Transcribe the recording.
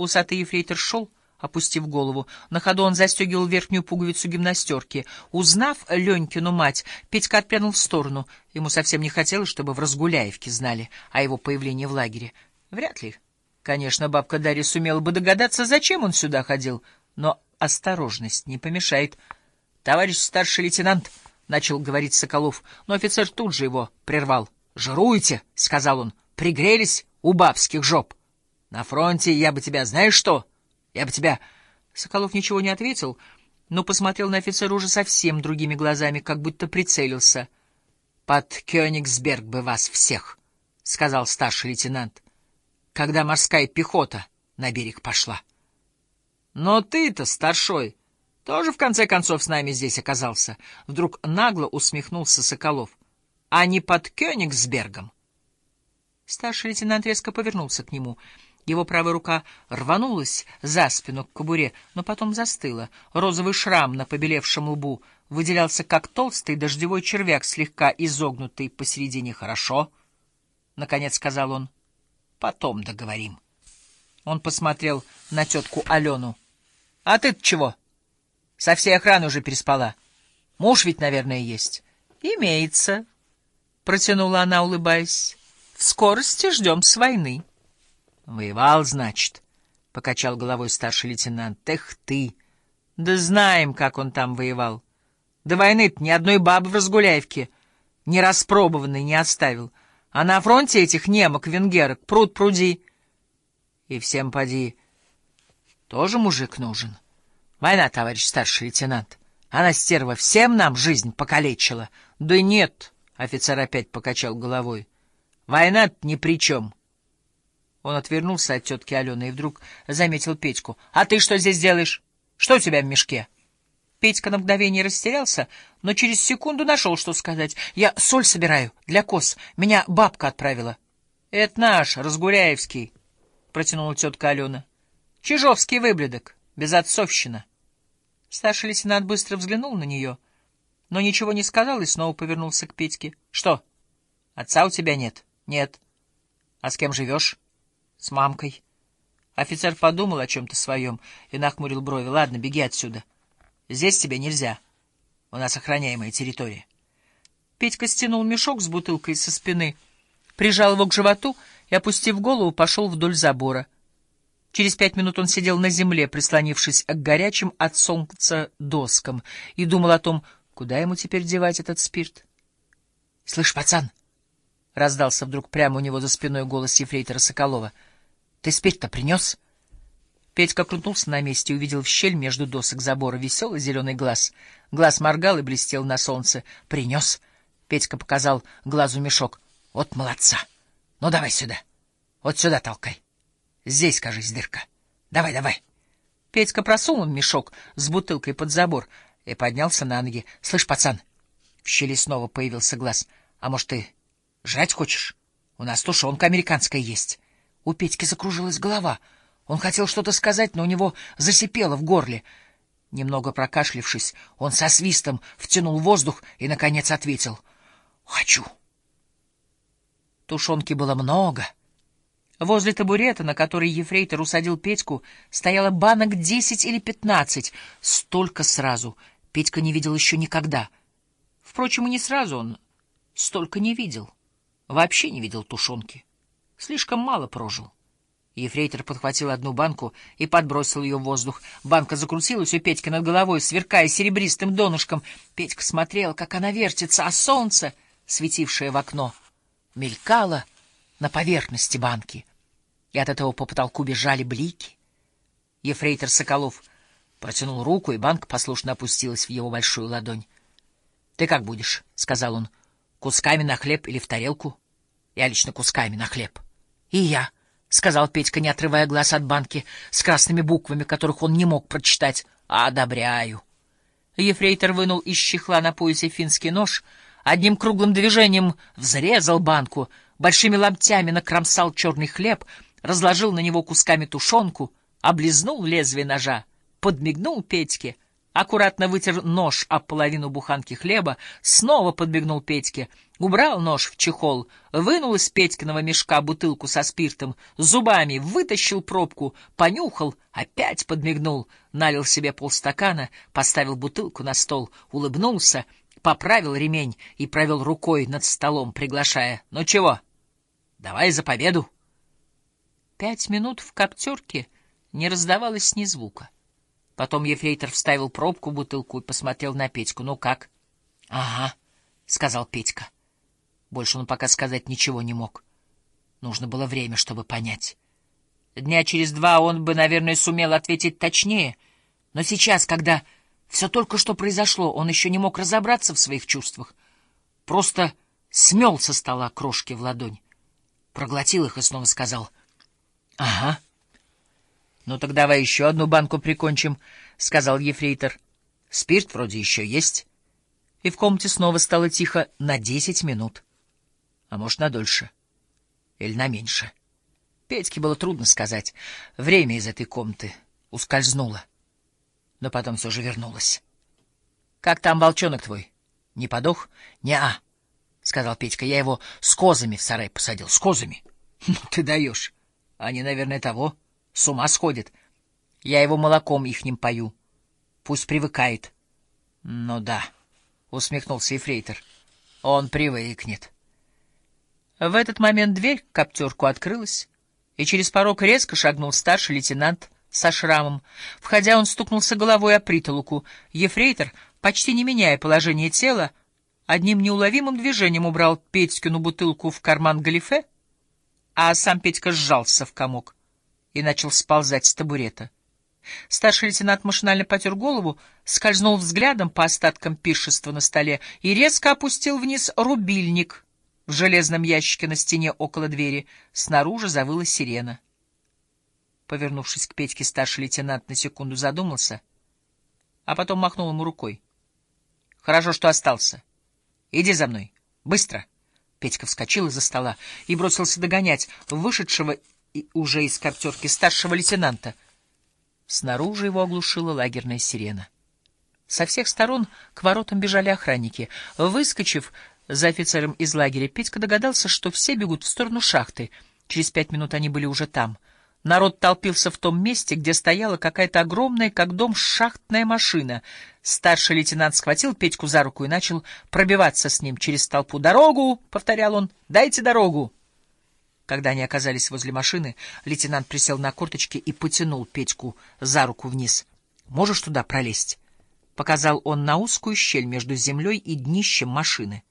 Усатый ефрейтор шел, опустив голову. На ходу он застегивал верхнюю пуговицу гимнастерки. Узнав Ленькину мать, Петька отпрянул в сторону. Ему совсем не хотелось, чтобы в Разгуляевке знали о его появлении в лагере. Вряд ли. Конечно, бабка Дарья сумела бы догадаться, зачем он сюда ходил, но осторожность не помешает. — Товарищ старший лейтенант, — начал говорить Соколов, но офицер тут же его прервал. — Жируйте, — сказал он, — пригрелись у бабских жоп. На фронте я бы тебя, знаешь что? Я бы тебя... Соколов ничего не ответил, но посмотрел на офицера уже совсем другими глазами, как будто прицелился. — Под Кёнигсберг бы вас всех, — сказал старший лейтенант, — когда морская пехота на берег пошла. — Но ты-то, старшой, тоже в конце концов с нами здесь оказался. Вдруг нагло усмехнулся Соколов. — А не под Кёнигсбергом? Старший лейтенант резко повернулся к нему — его правая рука рванулась за спину к кобуре, но потом застыла. Розовый шрам на побелевшем лбу выделялся, как толстый дождевой червяк, слегка изогнутый посередине. «Хорошо», — наконец сказал он, — «потом договорим». Он посмотрел на тетку Алену. «А ты-то чего? Со всей охраны уже переспала. Муж ведь, наверное, есть». «Имеется», — протянула она, улыбаясь. «В скорости ждем с войны». Воевал, значит, — покачал головой старший лейтенант. Эх ты! Да знаем, как он там воевал. До войны-то ни одной бабы в Разгуляевке не распробованной не оставил. А на фронте этих немок, венгерок, пруд пруди. И всем поди, тоже мужик нужен. Война, товарищ старший лейтенант. Она, стерва, всем нам жизнь покалечила. Да нет, — офицер опять покачал головой. Война ни при чем. — он отвернулся от тетки Алены и вдруг заметил Петьку. — А ты что здесь делаешь? Что у тебя в мешке? Петька на мгновение растерялся, но через секунду нашел, что сказать. — Я соль собираю для коз. Меня бабка отправила. — Это наш, Разгуряевский, — протянула тетка Алена. — Чижовский выблядок, безотцовщина. Старший лейтенант быстро взглянул на нее, но ничего не сказал и снова повернулся к Петьке. — Что? Отца у тебя нет? — Нет. — А с кем живешь? — с мамкой. Офицер подумал о чем-то своем и нахмурил брови. Ладно, беги отсюда. Здесь тебе нельзя. У нас охраняемая территория. Петька стянул мешок с бутылкой со спины, прижал его к животу и, опустив голову, пошел вдоль забора. Через пять минут он сидел на земле, прислонившись к горячим от солнца доскам, и думал о том, куда ему теперь девать этот спирт. — Слышь, пацан! — раздался вдруг прямо у него за спиной голос ефрейтора Соколова — ты спирт-то принес? Петька крутнулся на месте и увидел в щель между досок забора веселый зеленый глаз. Глаз моргал и блестел на солнце. Принес. Петька показал глазу мешок. Вот молодца. Ну, давай сюда. Вот сюда толкай. Здесь, кажись, дырка. Давай, давай. Петька просунул мешок с бутылкой под забор и поднялся на ноги. Слышь, пацан, в щели снова появился глаз. А может, ты жрать хочешь? У нас тушенка американская есть. У Петьки закружилась голова. Он хотел что-то сказать, но у него засипело в горле. Немного прокашлившись, он со свистом втянул воздух и, наконец, ответил. — Хочу. Тушенки было много. Возле табурета, на который ефрейтор усадил Петьку, стояло банок десять или пятнадцать. Столько сразу Петька не видел еще никогда. Впрочем, и не сразу он столько не видел. Вообще не видел тушенки. Слишком мало прожил. Ефрейтор подхватил одну банку и подбросил ее в воздух. Банка закрутилась у Петьки над головой, сверкая серебристым донышком. Петька смотрел, как она вертится, а солнце, светившее в окно, мелькало на поверхности банки. И от этого по потолку бежали блики. Ефрейтор Соколов протянул руку, и банка послушно опустилась в его большую ладонь. — Ты как будешь? — сказал он. — Кусками на хлеб или в тарелку? Я лично кусками на хлеб. —— И я, — сказал Петька, не отрывая глаз от банки, с красными буквами, которых он не мог прочитать. — Одобряю. Ефрейтор вынул из чехла на поясе финский нож, одним круглым движением взрезал банку, большими ломтями накромсал черный хлеб, разложил на него кусками тушенку, облизнул лезвие ножа, подмигнул Петьке, аккуратно вытер нож об половину буханки хлеба, снова подмигнул Петьке, убрал нож в чехол, вынул из Петькиного мешка бутылку со спиртом, зубами вытащил пробку, понюхал, опять подмигнул, налил себе полстакана, поставил бутылку на стол, улыбнулся, поправил ремень и провел рукой над столом, приглашая. «Ну чего? Давай за победу!» Пять минут в коптерке не раздавалось ни звука. Потом ефрейтор вставил пробку в бутылку и посмотрел на Петьку. «Ну как?» «Ага», — сказал Петька. Больше он пока сказать ничего не мог. Нужно было время, чтобы понять. Дня через два он бы, наверное, сумел ответить точнее, но сейчас, когда все только что произошло, он еще не мог разобраться в своих чувствах. Просто смел со стола крошки в ладонь, проглотил их и снова сказал «Ага». «Ну так давай еще одну банку прикончим», — сказал ефрейтор. «Спирт вроде еще есть». И в комнате снова стало тихо на десять минут а может, на дольше. Или на меньше. Петьке было трудно сказать. Время из этой комнаты ускользнуло, но потом все же вернулось. — Как там волчонок твой? Не подох? — Не-а, — сказал Петька. — Я его с козами в сарай посадил. С козами. — Ну ты даешь. Они, наверное, того. С ума сходят. Я его молоком ихним пою. Пусть привыкает. — Ну да, — усмехнулся Ефрейтор. — Он привыкнет. — в этот момент дверь к коптерку открылась, и через порог резко шагнул старший лейтенант со шрамом. Входя, он стукнулся головой о притолоку. Ефрейтор, почти не меняя положение тела, одним неуловимым движением убрал Петькину бутылку в карман галифе, а сам Петька сжался в комок и начал сползать с табурета. Старший лейтенант машинально потер голову, скользнул взглядом по остаткам пиршества на столе и резко опустил вниз рубильник — в железном ящике на стене около двери снаружи завыла сирена. Повернувшись к Петьке, старший лейтенант на секунду задумался, а потом махнул ему рукой. — Хорошо, что остался. Иди за мной. Быстро. Петька вскочил из-за стола и бросился догонять вышедшего уже из коптерки старшего лейтенанта. Снаружи его оглушила лагерная сирена. Со всех сторон к воротам бежали охранники. Выскочив за офицером из лагеря, Петька догадался, что все бегут в сторону шахты. Через пять минут они были уже там. Народ толпился в том месте, где стояла какая-то огромная, как дом, шахтная машина. Старший лейтенант схватил Петьку за руку и начал пробиваться с ним через толпу. «Дорогу!» — повторял он. «Дайте дорогу!» Когда они оказались возле машины, лейтенант присел на корточки и потянул Петьку за руку вниз. «Можешь туда пролезть?» — показал он на узкую щель между землей и днищем машины.